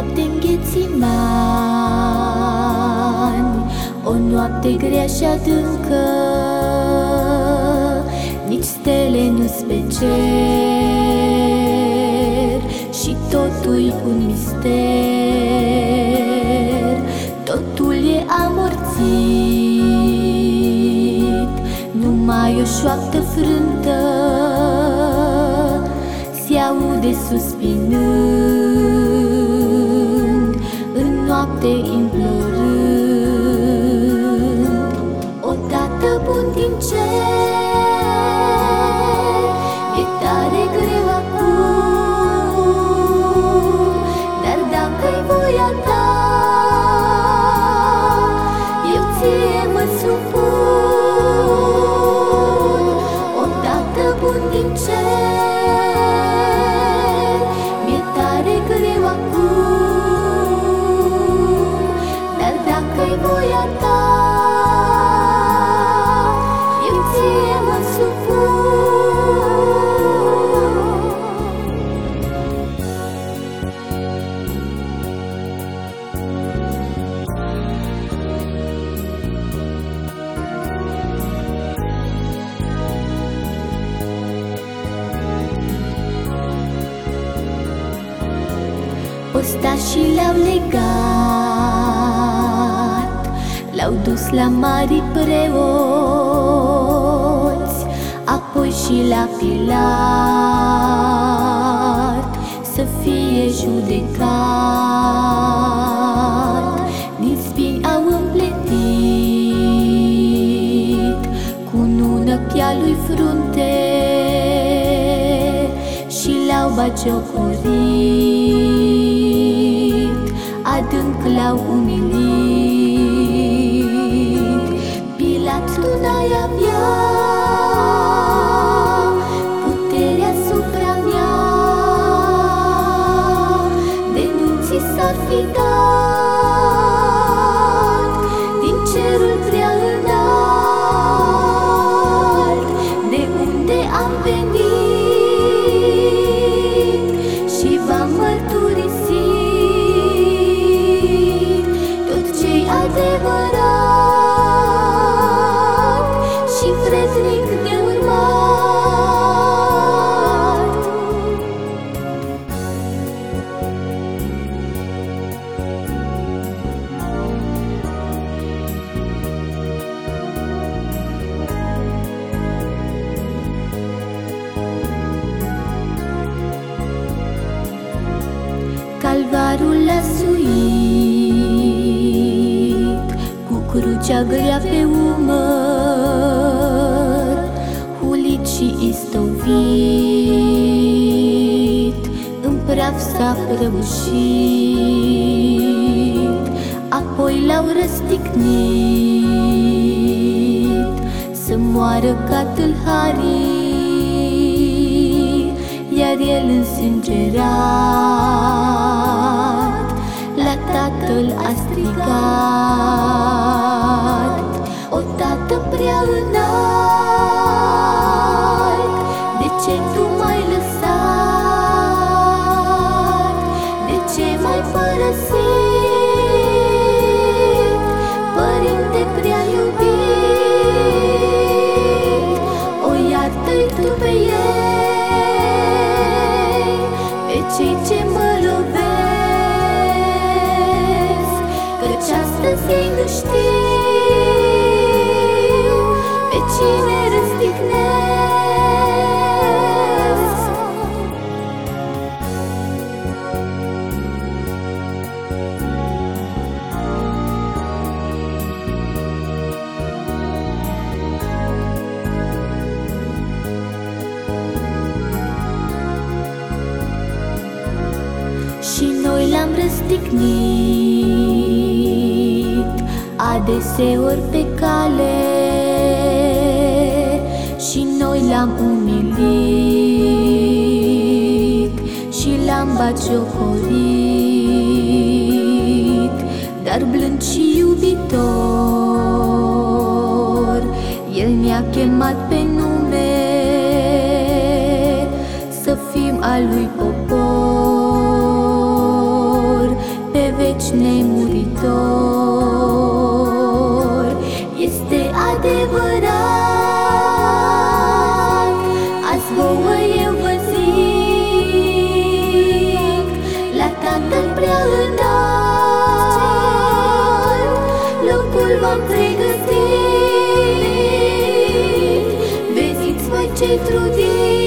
noapte în ghețimani O noapte grea și adâncă. Nici stele nu-s pe cer Și totul un mister. Totul e amorțit Numai o șoaptă frântă. Se aude suspinând În noapte implorând Odată bun din cer E tare greu acum Dar dacă-i voia ta Eu ție mă supun dacă-i voia ta Eu L-au dus la mari preoți Apoi și la Pilat Să fie judecat. Din spini au împletit Cu nună pia lui frunte Și l-au bagiocorit. Adânc l-au umilit Africa. Calvarul a suit Cu crucea grea pe umăr. Hulit și istovit În praf s-a prăbușit. Apoi l-au răstignit Să moară ca tâlharii iar el însângerat tu m-ai lăsat? De ce m-ai părăsit? Părinte prea iubit O iartă-i tu pe ei Pe cei ce mă lovesc Căci astăzi ei nu știu Pe cine noi l-am răstignit Adeseori pe cale Și noi l-am umilit Și l-am bagiocorit Dar blând și iubitor El ne-a chemat pe nume Să fim al lui v-am pregătit. Veziți voi ce trudiți